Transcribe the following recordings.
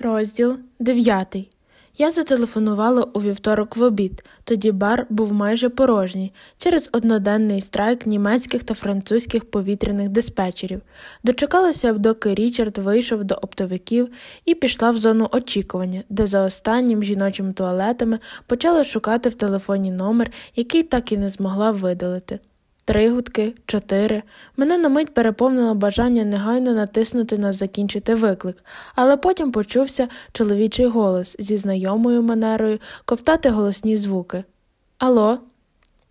Розділ 9. Я зателефонувала у вівторок в обід, тоді бар був майже порожній через одноденний страйк німецьких та французьких повітряних диспетчерів. Дочекалася, доки Річард вийшов до оптовиків і пішла в зону очікування, де за останнім жіночими туалетами почала шукати в телефоні номер, який так і не змогла видалити. Три гудки, чотири. Мене на мить переповнило бажання негайно натиснути на закінчити виклик, але потім почувся чоловічий голос зі знайомою манерою ковтати голосні звуки. Алло,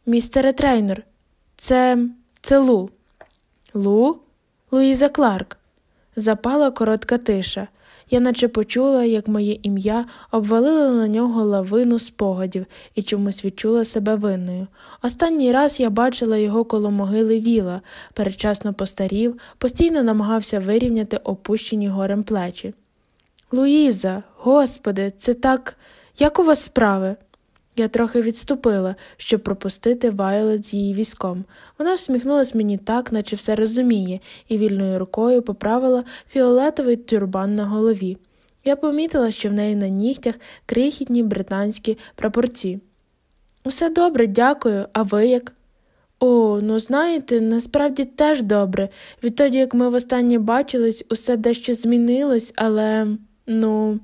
містере трейнер, це це Лу. Лу? Луїза Кларк. Запала коротка тиша. Я наче почула, як моє ім'я обвалило на нього лавину спогадів і чомусь відчула себе винною. Останній раз я бачила його коло могили віла, передчасно постарів, постійно намагався вирівняти опущені горем плечі. Луїза, господи, це так. Як у вас справи? Я трохи відступила, щоб пропустити Вайолет з її візком. Вона всміхнулась мені так, наче все розуміє, і вільною рукою поправила фіолетовий тюрбан на голові. Я помітила, що в неї на нігтях крихітні британські прапорці. Усе добре, дякую, а ви як? О, ну знаєте, насправді теж добре. Відтоді, як ми востаннє бачились, усе дещо змінилось, але ну.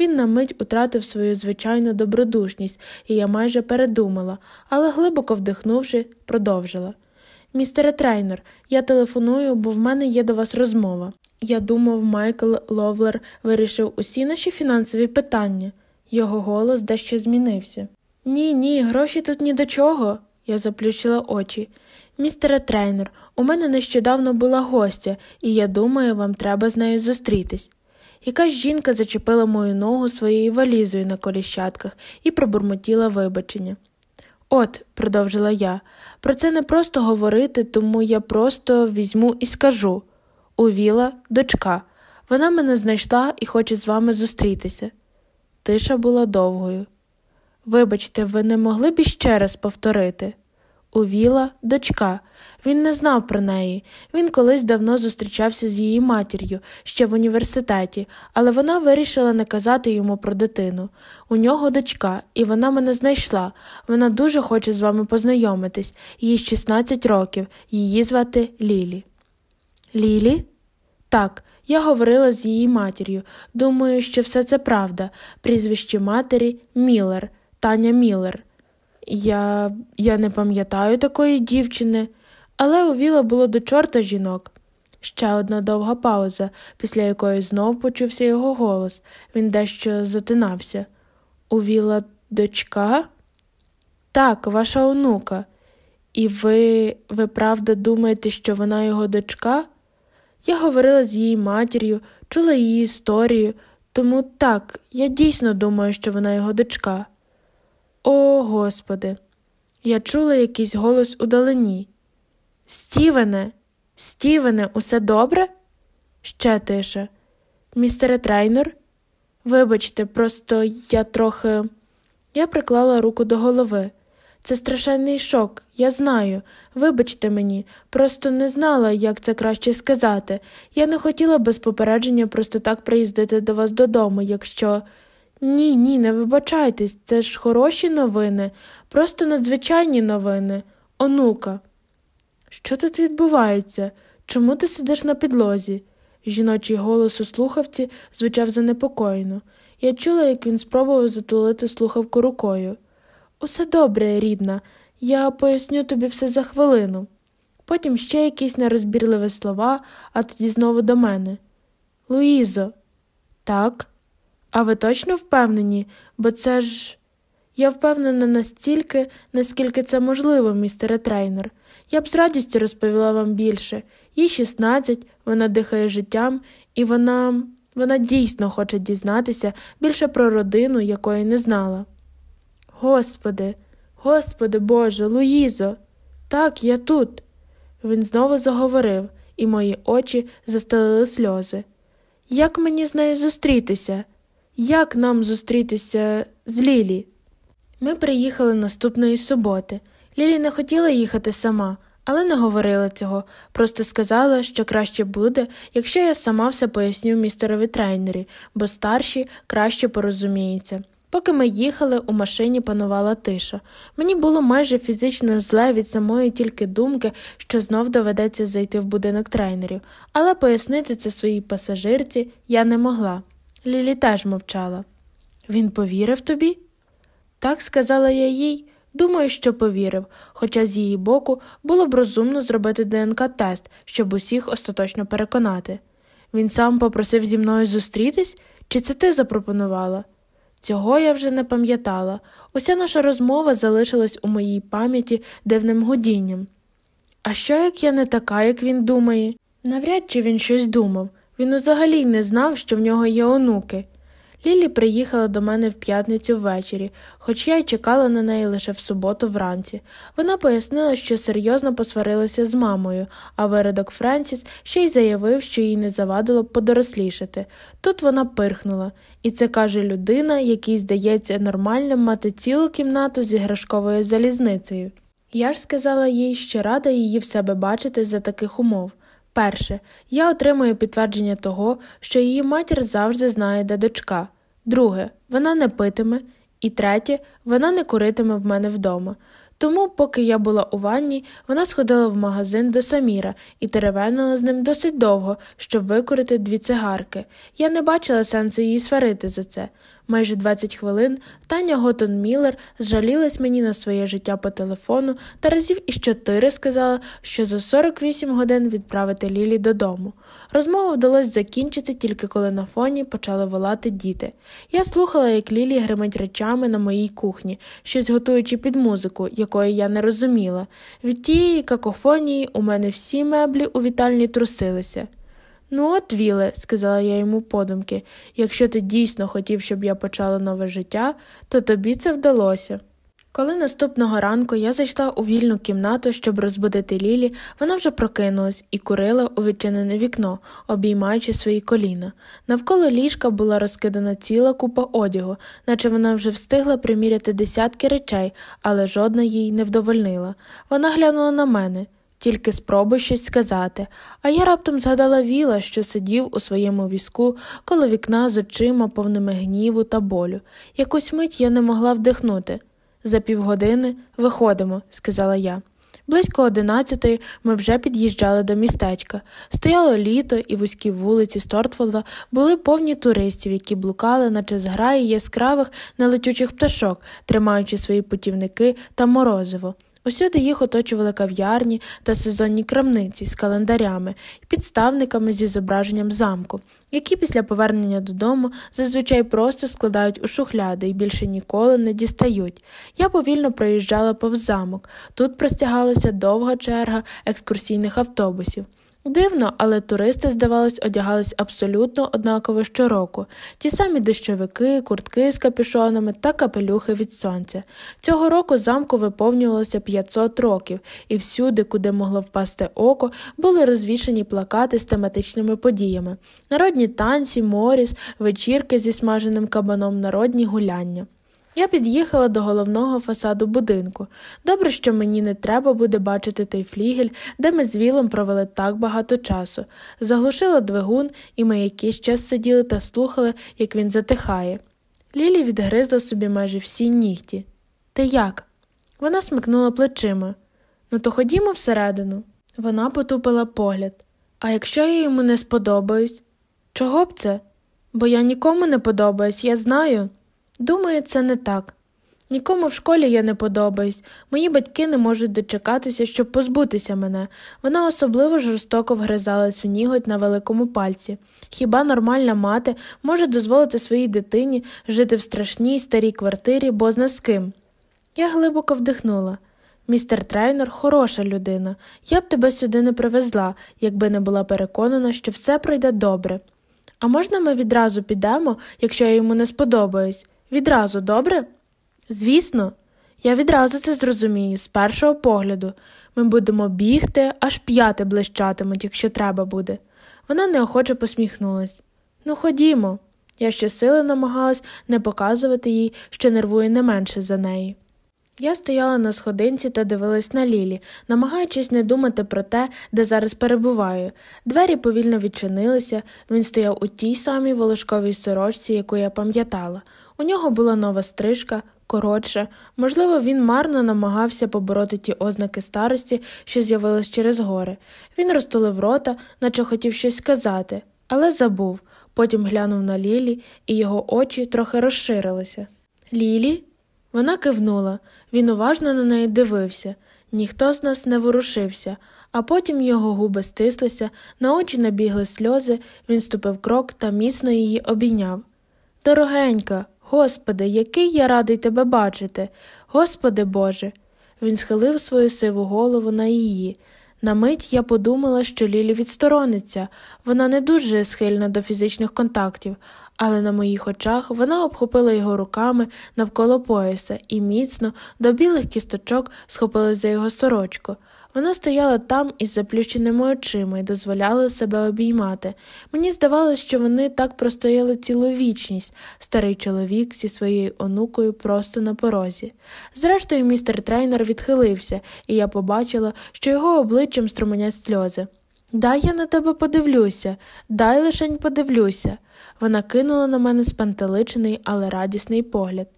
Він на мить утратив свою звичайну добродушність, і я майже передумала, але глибоко вдихнувши, продовжила. Містере трейнер, я телефоную, бо в мене є до вас розмова. Я думав, Майкл Ловлер вирішив усі наші фінансові питання. Його голос дещо змінився. Ні, ні, гроші тут ні до чого. Я заплющила очі. Містере трейнер, у мене нещодавно була гостя, і я думаю, вам треба з нею зустрітись. Якась жінка зачепила мою ногу своєю валізою на коліщатках і пробурмотіла вибачення. От, продовжила я, про це не просто говорити, тому я просто візьму і скажу Увіла, дочка, вона мене знайшла і хоче з вами зустрітися. Тиша була довгою. Вибачте, ви не могли б іще раз повторити? Увіла, дочка, він не знав про неї. Він колись давно зустрічався з її матір'ю ще в університеті, але вона вирішила не казати йому про дитину. У нього дочка, і вона мене знайшла. Вона дуже хоче з вами познайомитись, їй 16 років, її звати Лілі. Лілі? Так, я говорила з її матір'ю. Думаю, що все це правда. Прізвище матері Міллер, Таня Міллер. Я я не пам'ятаю такої дівчини. Але у Віла було до чорта жінок. Ще одна довга пауза, після якої знов почувся його голос. Він дещо затинався. У Віла дочка? Так, ваша онука. І ви, ви правда думаєте, що вона його дочка? Я говорила з її матір'ю, чула її історію, тому так, я дійсно думаю, що вона його дочка. О, Господи! Я чула якийсь голос удалині. Стівене, Стівене, усе добре? Ще тише. Містере трейнер? Вибачте, просто я трохи. Я приклала руку до голови. Це страшенний шок, я знаю. Вибачте мені, просто не знала, як це краще сказати. Я не хотіла без попередження просто так приїздити до вас додому, якщо. Ні, ні, не вибачайтесь, це ж хороші новини, просто надзвичайні новини. Онука. Що тут відбувається? Чому ти сидиш на підлозі? Жіночий голос у слухавці звучав занепокоєно. Я чула, як він спробував затулити слухавку рукою. Усе добре, рідна, я поясню тобі все за хвилину. Потім ще якісь нерозбірливі слова, а тоді знову до мене. Луїзо, так? А ви точно впевнені? Бо це ж. Я впевнена настільки, наскільки це можливо, містере трейнер. Я б з радістю розповіла вам більше. Їй 16, вона дихає життям, і вона вона дійсно хоче дізнатися більше про родину, якої не знала. Господи, Господи Боже, Луїзо, так, я тут. Він знову заговорив, і мої очі застелили сльози. Як мені з нею зустрітися? Як нам зустрітися з Лілі? Ми приїхали наступної суботи. Лілі не хотіла їхати сама, але не говорила цього, просто сказала, що краще буде, якщо я сама все поясню містерові трейнері, бо старші краще порозуміються. Поки ми їхали, у машині панувала тиша. Мені було майже фізично зле від самої тільки думки, що знов доведеться зайти в будинок трейнерів, але пояснити це своїй пасажирці я не могла. Лілі теж мовчала. Він повірив тобі? Так сказала я їй. Думаю, що повірив, хоча з її боку було б розумно зробити ДНК-тест, щоб усіх остаточно переконати. Він сам попросив зі мною зустрітись, чи це ти запропонувала? Цього я вже не пам'ятала. Уся наша розмова залишилась у моїй пам'яті дивним гудінням. А що як я не така, як він думає? Навряд чи він щось думав. Він взагалі не знав, що в нього є онуки. Лілі приїхала до мене в п'ятницю ввечері, хоч я й чекала на неї лише в суботу вранці. Вона пояснила, що серйозно посварилася з мамою, а виродок Френсіс ще й заявив, що їй не завадило подорослішати. Тут вона пирхнула, і це каже людина, якій здається нормальним мати цілу кімнату з іграшковою залізницею. Я ж сказала їй, що рада її в себе бачити за таких умов. Перше, я отримую підтвердження того, що її матір завжди знає, де дочка. Друге, вона не питиме. І третє, вона не куритиме в мене вдома. Тому, поки я була у ванні, вона сходила в магазин до Саміра і теревенила з ним досить довго, щоб викорити дві цигарки. Я не бачила сенсу її сварити за це. Майже 20 хвилин Таня Готон Міллер зжалілась мені на своє життя по телефону та разів із чотири сказала, що за 48 годин відправити Лілі додому. Розмову вдалося закінчити тільки коли на фоні почали волати діти. Я слухала, як Лілі гримить речами на моїй кухні, щось готуючи під музику, якої я не розуміла. Від тієї какофонії у мене всі меблі у вітальні трусилися. Ну, от, Віле, сказала я йому подумки, якщо ти дійсно хотів, щоб я почала нове життя, то тобі це вдалося. Коли наступного ранку я зайшла у вільну кімнату, щоб розбудити Лілі, вона вже прокинулась і курила у відчинене вікно, обіймаючи свої коліна. Навколо ліжка була розкидана ціла купа одягу, наче вона вже встигла приміряти десятки речей, але жодна їй не вдовольнила. Вона глянула на мене. Тільки спробуй щось сказати, а я раптом згадала віла, що сидів у своєму візку коло вікна з очима, повними гніву та болю. Якусь мить я не могла вдихнути. За півгодини виходимо, сказала я. Близько одинадцятої ми вже під'їжджали до містечка. Стояло літо, і вузькі вулиці Стортфолда були повні туристів, які блукали, наче зграї яскравих нелетючих пташок, тримаючи свої путівники та морозиво. Усюди їх оточували кав'ярні та сезонні крамниці з календарями і підставниками зі зображенням замку, які після повернення додому зазвичай просто складають у шухляди і більше ніколи не дістають. Я повільно проїжджала повз замок. Тут простягалася довга черга екскурсійних автобусів. Дивно, але туристи, здавалось, одягались абсолютно однаково щороку ті самі дощовики, куртки з капюшонами та капелюхи від сонця. Цього року замку виповнювалося 500 років, і всюди, куди могло впасти око, були розвішені плакати з тематичними подіями народні танці, моріс, вечірки зі смаженим кабаном, народні гуляння. Я під'їхала до головного фасаду будинку. Добре, що мені не треба буде бачити той флігель, де ми з Вілом провели так багато часу. Заглушила двигун, і ми якийсь час сиділи та слухали, як він затихає. Лілі відгризла собі майже всі нігті. Ти як? Вона смикнула плечима. Ну, то ходімо всередину. Вона потупила погляд. А якщо я йому не сподобаюсь? Чого б це? Бо я нікому не подобаюсь, я знаю. Думаю, це не так. Нікому в школі я не подобаюсь, мої батьки не можуть дочекатися, щоб позбутися мене. Вона особливо жорстоко вгризалась в ніготь на великому пальці. Хіба нормальна мати може дозволити своїй дитині жити в страшній старій квартирі, бозна з ким? Я глибоко вдихнула. Містер Трейнор хороша людина. Я б тебе сюди не привезла, якби не була переконана, що все пройде добре. А можна ми відразу підемо, якщо я йому не сподобаюсь? Відразу, добре? Звісно, я відразу це зрозумію, з першого погляду. Ми будемо бігти, аж п'яти блищатимуть, якщо треба буде. Вона неохоче посміхнулась. Ну, ходімо. Я щосили намагалась не показувати їй, що нервує не менше за неї. Я стояла на сходинці та дивилась на Лілі, намагаючись не думати про те, де зараз перебуваю. Двері повільно відчинилися, він стояв у тій самій волошковій сорочці, яку я пам'ятала. У нього була нова стрижка, коротша, можливо, він марно намагався побороти ті ознаки старості, що з'явились через гори. Він розтулив рота, наче хотів щось сказати, але забув. Потім глянув на Лілі, і його очі трохи розширилися. Лілі? Вона кивнула. Він уважно на неї дивився. Ніхто з нас не ворушився, а потім його губи стислися, на очі набігли сльози, він ступив крок та міцно її обійняв. Дорогенька, Господи, який я радий тебе бачити. Господи Боже. Він схилив свою сиву голову на її. На мить я подумала, що Лілі відсторониться, вона не дуже схильна до фізичних контактів, але на моїх очах вона обхопила його руками навколо пояса і міцно до білих кісточок схопилась за його сорочку. Вона стояла там із заплющеними очима і дозволяла себе обіймати. Мені здавалося, що вони так простояли цілу вічність, старий чоловік зі своєю онукою просто на порозі. Зрештою, містер трейнер відхилився, і я побачила, що його обличчям струменять сльози. Дай я на тебе подивлюся, дай лишень подивлюся. Вона кинула на мене спантеличений, але радісний погляд.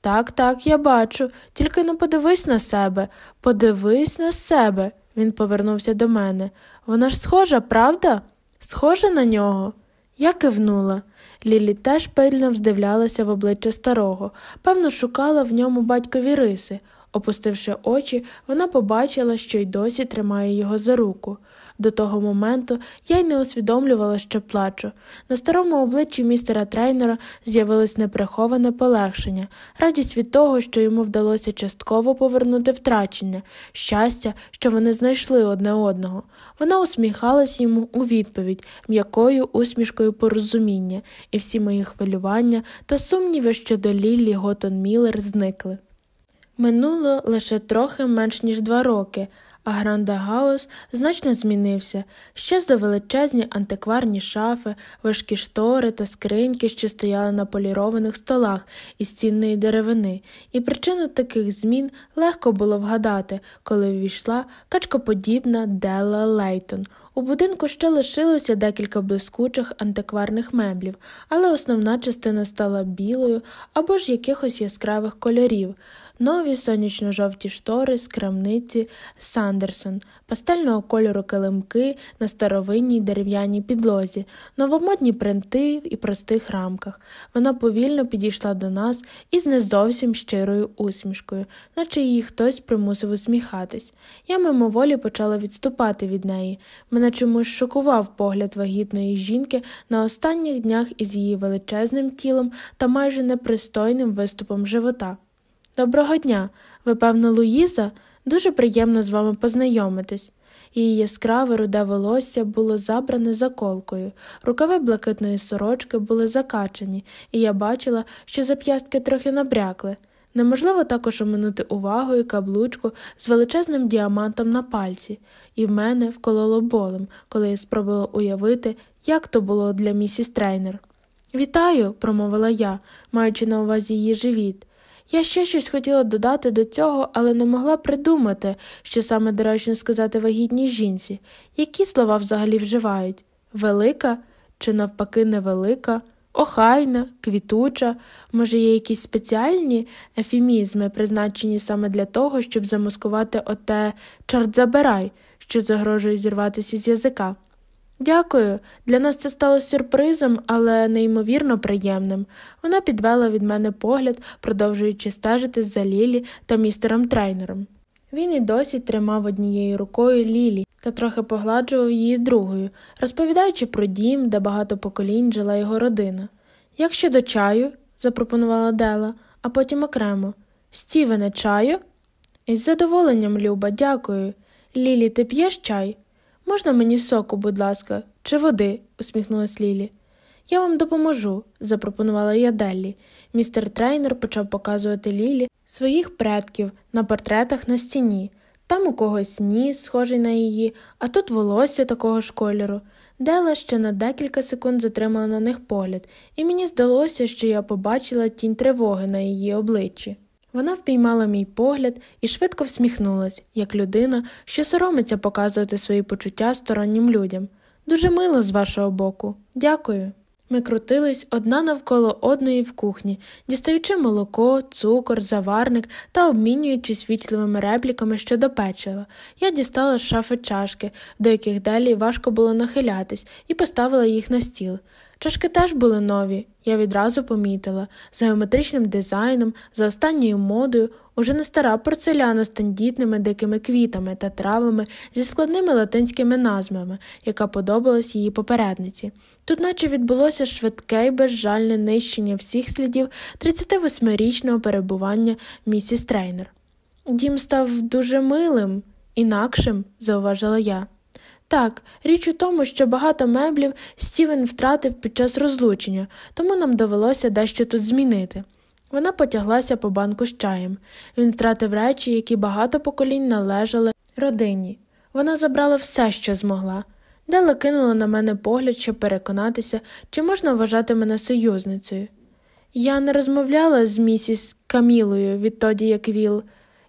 Так, так, я бачу, тільки не подивись на себе, подивись на себе. Він повернувся до мене. Вона ж схожа, правда? Схожа на нього? Я кивнула. Лілі теж пильно вздивлялася в обличчя старого, певно, шукала в ньому батькові риси. Опустивши очі, вона побачила, що й досі тримає його за руку. До того моменту я й не усвідомлювала, що плачу. На старому обличчі містера трейнера з'явилось неприховане полегшення, радість від того, що йому вдалося частково повернути втрачення, щастя, що вони знайшли одне одного. Вона усміхалась йому у відповідь, м'якою усмішкою порозуміння, і всі мої хвилювання та сумніви щодо Ліллі Готон Міллер зникли. Минуло лише трохи менш ніж два роки а Гранда Гаус значно змінився, щезли величезні антикварні шафи, важкі штори та скриньки, що стояли на полірованих столах із цінної деревини, і причину таких змін легко було вгадати, коли ввійшла качкоподібна Делла Лейтон. У будинку ще лишилося декілька блискучих антикварних меблів, але основна частина стала білою або ж якихось яскравих кольорів нові сонячно-жовті штори з крамниці Сандерсон, пастельного кольору килимки на старовинній дерев'яній підлозі, новомодні принти і простих рамках. Вона повільно підійшла до нас із не зовсім щирою усмішкою, наче її хтось примусив усміхатись. Я мимоволі почала відступати від неї. Мене чомусь шокував погляд вагітної жінки на останніх днях із її величезним тілом та майже непристойним виступом живота. Доброго дня, ви, певно, Луїза? Дуже приємно з вами познайомитись. Її яскраве руде волосся було забране заколкою, рукави блакитної сорочки були закачані, і я бачила, що зап'ястки трохи набрякли. Неможливо також оминути увагою каблучку з величезним діамантом на пальці, і в мене вкололо болем, коли я спробувала уявити, як то було для місіс трейнер. Вітаю, промовила я, маючи на увазі її живіт. Я ще щось хотіла додати до цього, але не могла придумати, що саме доречно сказати вагітній жінці, які слова взагалі вживають? Велика чи навпаки невелика, охайна, квітуча, може, є якісь спеціальні ефемізми, призначені саме для того, щоб замаскувати оте чорт забирай, що загрожує зірватися з язика. Дякую. Для нас це стало сюрпризом, але неймовірно приємним. Вона підвела від мене погляд, продовжуючи стежити за Лілі та містером трейнером. Він і досі тримав однією рукою Лілі та трохи погладжував її другою, розповідаючи про дім, де багато поколінь жила його родина. Як щодо чаю, запропонувала Дела, а потім окремо. Стівене, чаю? Із задоволенням, люба, дякую. Лілі, ти п'єш чай? Можна мені соку, будь ласка, чи води? усміхнулась Лілі. Я вам допоможу, запропонувала я Деллі. Містер Трейнор почав показувати Лілі своїх предків на портретах на стіні. Там у когось ніс, схожий на її, а тут волосся такого ж кольору. Дела ще на декілька секунд затримала на них погляд, і мені здалося, що я побачила тінь тривоги на її обличчі. Вона впіймала мій погляд і швидко всміхнулась, як людина, що соромиться показувати свої почуття стороннім людям. Дуже мило з вашого боку. Дякую. Ми крутились одна навколо одної в кухні, дістаючи молоко, цукор, заварник та обмінюючись вічливими репліками щодо печива. Я дістала з шафи чашки, до яких далі важко було нахилятись, і поставила їх на стіл. Чашки теж були нові, я відразу помітила, за геометричним дизайном, за останньою модою, уже не стара порцеляна з тендітними дикими квітами та травами зі складними латинськими назвами, яка подобалась її попередниці. Тут, наче відбулося швидке й безжальне нищення всіх слідів 38-річного перебування місіс Трейнер. Дім став дуже милим, інакшим, зауважила я. Так, річ у тому, що багато меблів Стівен втратив під час розлучення, тому нам довелося дещо тут змінити. Вона потяглася по банку з чаєм. Він втратив речі, які багато поколінь належали родині. Вона забрала все, що змогла. Дела кинула на мене погляд, щоб переконатися, чи можна вважати мене союзницею. Я не розмовляла з місіс Камілою відтоді, як Віл.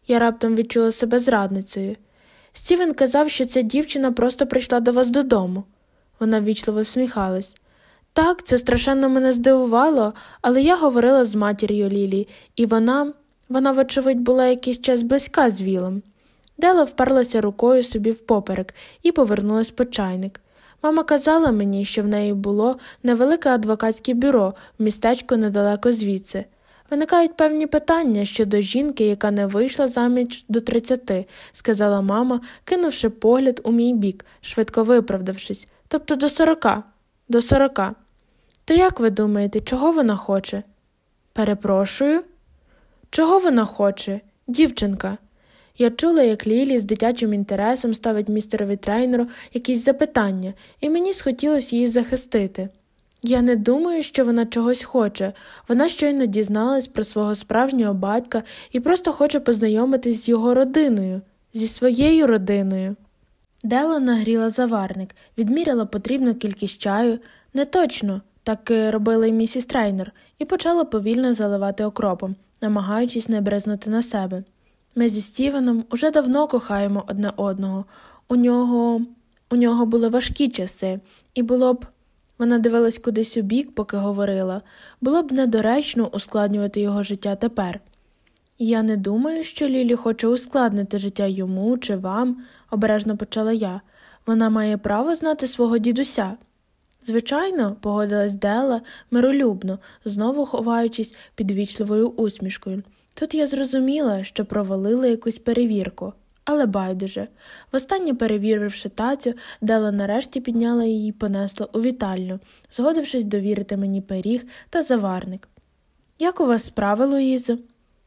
Я раптом відчула себе зрадницею. Стівен казав, що ця дівчина просто прийшла до вас додому. Вона ввічливо всміхалась. Так, це страшенно мене здивувало, але я говорила з матір'ю Лілі, і вона, вона, вочевидь, була якийсь час близька з Вілом. Дела вперлася рукою собі впоперек і повернулась по чайник. Мама казала мені, що в неї було невелике адвокатське бюро в містечку недалеко звідси. Виникають певні питання щодо жінки, яка не вийшла заміж до тридцяти, сказала мама, кинувши погляд у мій бік, швидко виправдавшись, тобто до сорока, до сорока. То як ви думаєте, чого вона хоче? Перепрошую. Чого вона хоче? Дівчинка. Я чула, як Лілі з дитячим інтересом ставить містерові трейнеру якісь запитання, і мені схотілося її захистити. Я не думаю, що вона чогось хоче. Вона щойно дізналась про свого справжнього батька і просто хоче познайомитись з його родиною, зі своєю родиною. Дела нагріла заварник, відміряла потрібну кількість чаю, не точно, так робила й місіс трейнер, і почала повільно заливати окропом, намагаючись не брезнути на себе. Ми зі Стівеном уже давно кохаємо одне одного. У нього у нього були важкі часи, і було б. Вона дивилась кудись у бік, поки говорила, було б недоречно ускладнювати його життя тепер. Я не думаю, що Лілі хоче ускладнити життя йому чи вам, обережно почала я. Вона має право знати свого дідуся. Звичайно, погодилась Дела миролюбно, знову ховаючись під ввічливою усмішкою. Тут я зрозуміла, що провалила якусь перевірку, але байдуже. Востаннє перевіривши тацю, Дела нарешті підняла її і понесла у вітальню, згодившись довірити мені пиріг та заварник. Як у вас справи, Луїзо?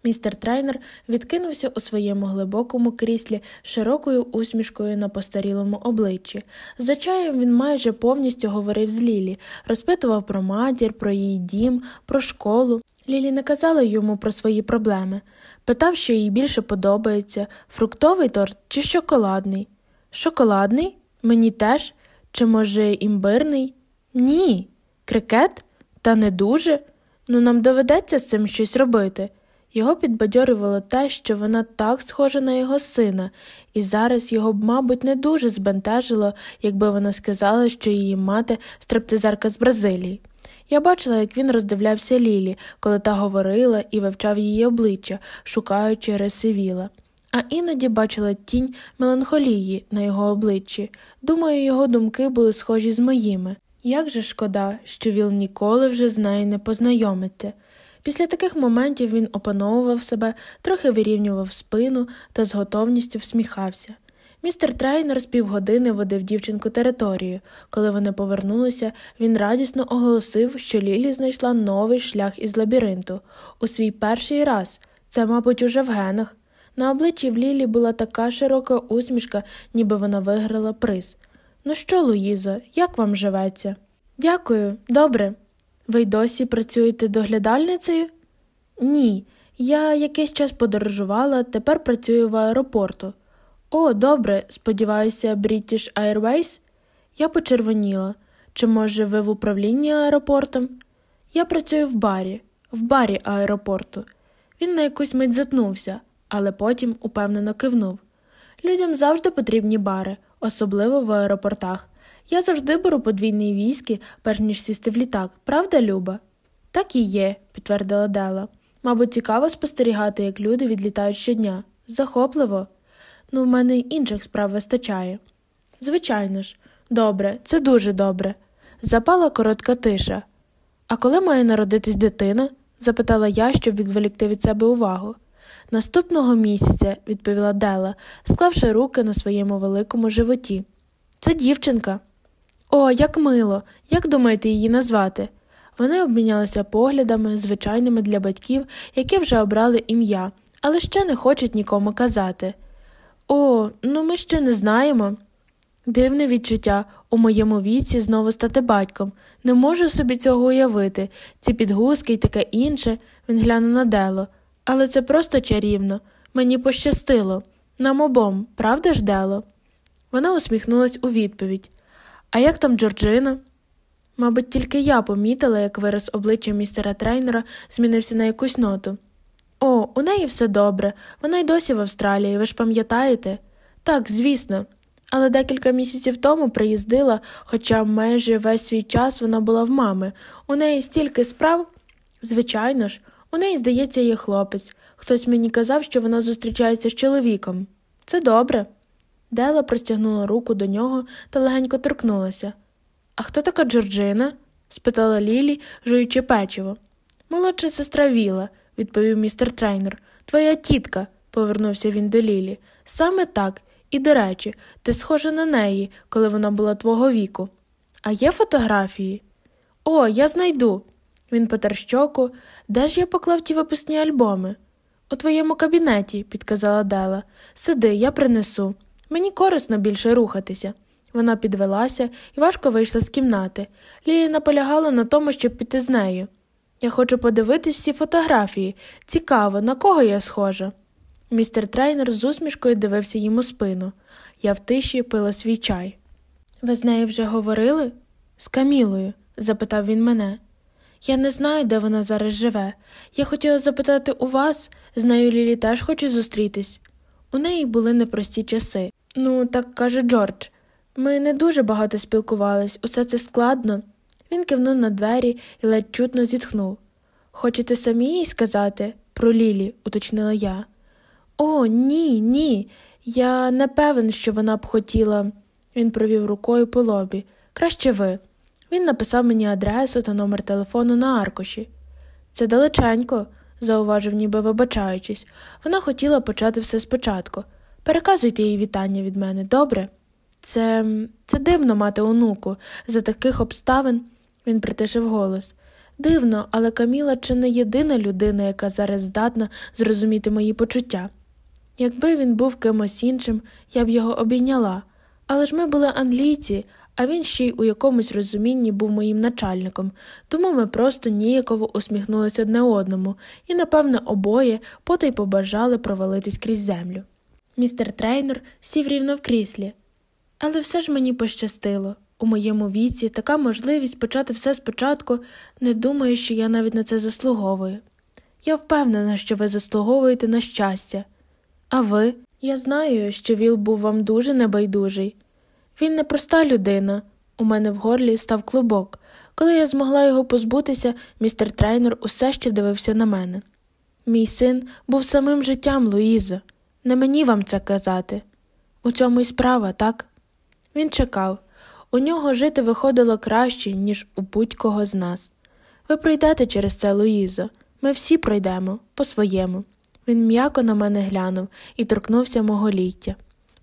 Містер Трейнор відкинувся у своєму глибокому кріслі з широкою усмішкою на постарілому обличчі. За чаєм він майже повністю говорив з Лілі, розпитував про матір, про її дім, про школу. Лілі не казала йому про свої проблеми, питав, що їй більше подобається фруктовий торт чи шоколадний. Шоколадний? Мені теж? Чи, може, імбирний? Ні. Крикет? Та не дуже. Ну нам доведеться з цим щось робити. Його підбадьорювало те, що вона так схожа на його сина, і зараз його б, мабуть, не дуже збентежило, якби вона сказала, що її мати стриптизерка з Бразилії. Я бачила, як він роздивлявся Лілі, коли та говорила і вивчав її обличчя, шукаючи риси віла. А іноді бачила тінь меланхолії на його обличчі. Думаю, його думки були схожі з моїми. Як же шкода, що Віл ніколи вже з нею не познайомиться. Після таких моментів він опановував себе, трохи вирівнював спину та з готовністю всміхався. Містер Трейнер з півгодини водив дівчинку територію. Коли вони повернулися, він радісно оголосив, що Лілі знайшла новий шлях із лабіринту. У свій перший раз, це, мабуть, уже в генах. На обличчі в Лілі була така широка усмішка, ніби вона виграла приз. Ну що, Луїзо, як вам живеться? Дякую, добре. Ви й досі працюєте доглядальницею? Ні. Я якийсь час подорожувала, тепер працюю в аеропорту. О, добре, сподіваюся, British Airways?» Я почервоніла. Чи, може, ви в управлінні аеропортом? Я працюю в барі, в барі аеропорту. Він на якусь мить затнувся, але потім упевнено кивнув. Людям завжди потрібні бари, особливо в аеропортах. Я завжди беру подвійний віскі, перш ніж сісти в літак, правда, Люба? Так і є, підтвердила Дела. Мабуть, цікаво спостерігати, як люди відлітають щодня. Захопливо. Ну, в мене й інших справ вистачає. Звичайно ж, добре, це дуже добре. Запала коротка тиша. А коли має народитись дитина? запитала я, щоб відволікти від себе увагу. Наступного місяця, відповіла Дела, склавши руки на своєму великому животі. Це дівчинка. О, як мило, як думаєте її назвати? Вони обмінялися поглядами, звичайними для батьків, які вже обрали ім'я, але ще не хочуть нікому казати. О, ну ми ще не знаємо. Дивне відчуття у моєму віці знову стати батьком. Не можу собі цього уявити, ці підгузки й таке інше, він глянув на дело. Але це просто чарівно. Мені пощастило. Нам обом, правда ж, Дело? Вона усміхнулась у відповідь. А як там Джорджина? Мабуть, тільки я помітила, як вираз обличчя містера трейнера змінився на якусь ноту. О, у неї все добре, вона й досі в Австралії, ви ж пам'ятаєте? Так, звісно. Але декілька місяців тому приїздила, хоча майже весь свій час вона була в мами. У неї стільки справ. Звичайно ж, у неї, здається, є хлопець. Хтось мені казав, що вона зустрічається з чоловіком. Це добре. Дела простягнула руку до нього та легенько торкнулася. А хто така Джорджина? спитала Лілі, жуючи печиво. Молодша сестра Віла, відповів містер Трейнор. Твоя тітка, повернувся він до Лілі. Саме так. І, до речі, ти схожа на неї, коли вона була твого віку. А є фотографії? О, я знайду. Він потер щоку. Де ж я поклав ті випускні альбоми? У твоєму кабінеті, підказала Дела. Сиди, я принесу. Мені корисно більше рухатися. Вона підвелася і важко вийшла з кімнати. Лілі наполягала на тому, щоб піти з нею. Я хочу подивитись всі фотографії. Цікаво, на кого я схожа. Містер Трейнор з усмішкою дивився їм у спину. Я в тиші пила свій чай. Ви з нею вже говорили? З Камілою? запитав він мене. Я не знаю, де вона зараз живе. Я хотіла запитати у вас, з нею Лілі теж хоче зустрітись. У неї були непрості часи. Ну, так каже Джордж. Ми не дуже багато спілкувались, усе це складно. Він кивнув на двері і ледь чутно зітхнув. Хочете самі їй сказати? Про Лілі, уточнила я. О, ні, ні. Я не певен, що вона б хотіла. Він провів рукою по лобі. Краще ви. Він написав мені адресу та номер телефону на аркуші. Це далеченько, зауважив, ніби вибачаючись. Вона хотіла почати все спочатку. Переказуйте їй вітання від мене, добре? Це це дивно мати онуку. За таких обставин він притишив голос. Дивно, але Каміла чи не єдина людина, яка зараз здатна зрозуміти мої почуття. Якби він був кимось іншим, я б його обійняла. Але ж ми були англійці, а він ще й у якомусь розумінні був моїм начальником, тому ми просто ніяково усміхнулися одне одному і, напевне, обоє потай побажали провалитись крізь землю. Містер Трейнор сів рівно в кріслі. Але все ж мені пощастило. У моєму віці така можливість почати все спочатку, не думаю, що я навіть на це заслуговую. Я впевнена, що ви заслуговуєте на щастя. А ви? Я знаю, що Віл був вам дуже небайдужий. Він не проста людина. У мене в горлі став клубок. Коли я змогла його позбутися, містер трейнер усе ще дивився на мене. Мій син був самим життям Луїза. Не мені вам це казати. У цьому й справа, так? Він чекав. У нього жити виходило краще, ніж у будь-кого з нас. Ви пройдете через це, Луїзо. Ми всі пройдемо по своєму. Він м'яко на мене глянув і торкнувся мого ліття.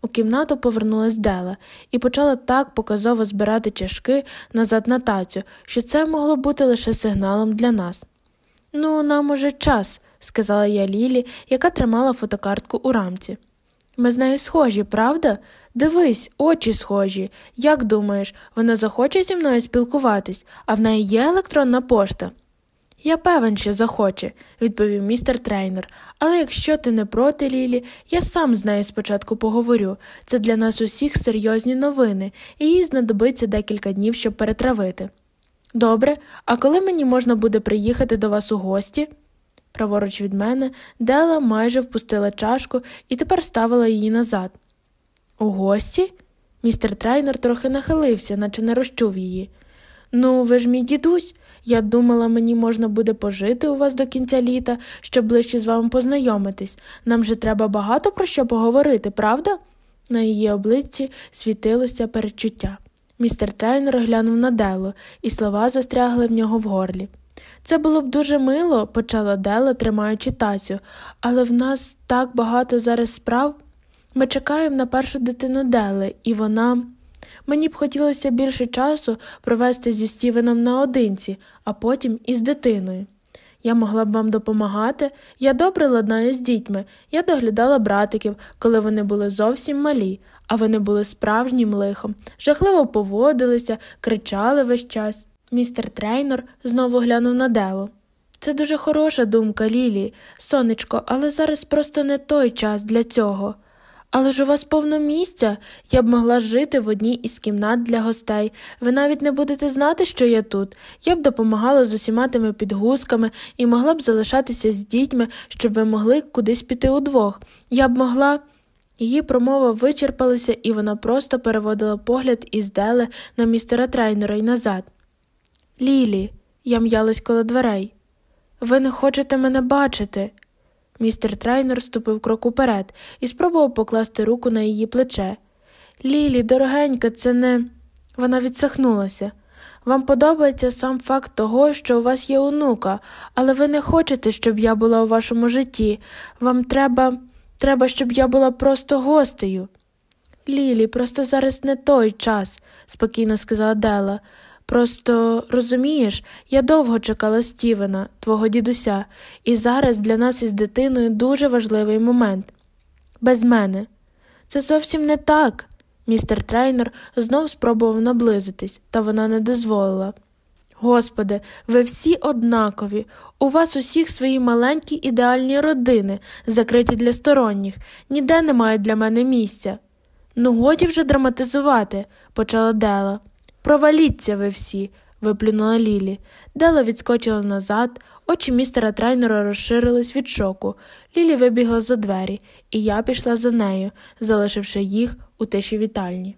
У кімнату повернулась Дела і почала так показово збирати чашки назад на тацю, що це могло бути лише сигналом для нас. Ну, нам уже час, сказала я Лілі, яка тримала фотокартку у рамці. Ми з нею схожі, правда? Дивись, очі схожі. Як думаєш, вона захоче зі мною спілкуватись, а в неї є електронна пошта? Я певен, що захоче, відповів містер трейнер, але якщо ти не проти, Лілі, я сам з нею спочатку поговорю. Це для нас усіх серйозні новини, і їй знадобиться декілька днів, щоб перетравити. Добре, а коли мені можна буде приїхати до вас у гості? Праворуч від мене Дела майже впустила чашку і тепер ставила її назад. У гості? Містер трейнер трохи нахилився, наче не розчув її. Ну, ви ж мій дідусь. Я думала, мені можна буде пожити у вас до кінця літа, щоб ближче з вами познайомитись. Нам же треба багато про що поговорити, правда? На її обличчі світилося передчуття. Містер трейнер глянув на Делу, і слова застрягли в нього в горлі. Це було б дуже мило, почала Дела, тримаючи тацю, але в нас так багато зараз справ. Ми чекаємо на першу дитину Дели, і вона. Мені б хотілося більше часу провести зі Стівеном наодинці, а потім із дитиною. Я могла б вам допомагати, я добре ладнаю з дітьми, я доглядала братиків, коли вони були зовсім малі, а вони були справжнім лихом, жахливо поводилися, кричали весь час. Містер трейнер знову глянув на Делу. Це дуже хороша думка, Лілі, сонечко, але зараз просто не той час для цього. Але ж у вас повно місця, я б могла жити в одній із кімнат для гостей. Ви навіть не будете знати, що я тут. Я б допомагала з усіма тими підгузками і могла б залишатися з дітьми, щоб ви могли кудись піти удвох. Я б могла. Її промова вичерпалася, і вона просто переводила погляд із Дели на містера трейнера і назад. Лілі, я м'ялась коло дверей. Ви не хочете мене бачити. Містер трейнер ступив крок уперед і спробував покласти руку на її плече. Лілі, дорогенька, це не. Вона відсахнулася. Вам подобається сам факт того, що у вас є онука, але ви не хочете, щоб я була у вашому житті. Вам треба, треба, щоб я була просто гостею. Лілі, просто зараз не той час, спокійно сказала Дела. Просто розумієш, я довго чекала Стівена, твого дідуся, і зараз для нас із дитиною дуже важливий момент. Без мене. Це зовсім не так. Містер трейнер знов спробував наблизитись, та вона не дозволила. Господи, ви всі однакові, у вас усіх свої маленькі ідеальні родини, закриті для сторонніх, ніде немає для мене місця. Ну, годі вже драматизувати, почала Дела. Проваліться ви всі, виплюнула Лілі. Дела відскочила назад, очі містера трейнера розширились від шоку. Лілі вибігла за двері, і я пішла за нею, залишивши їх у тиші вітальні.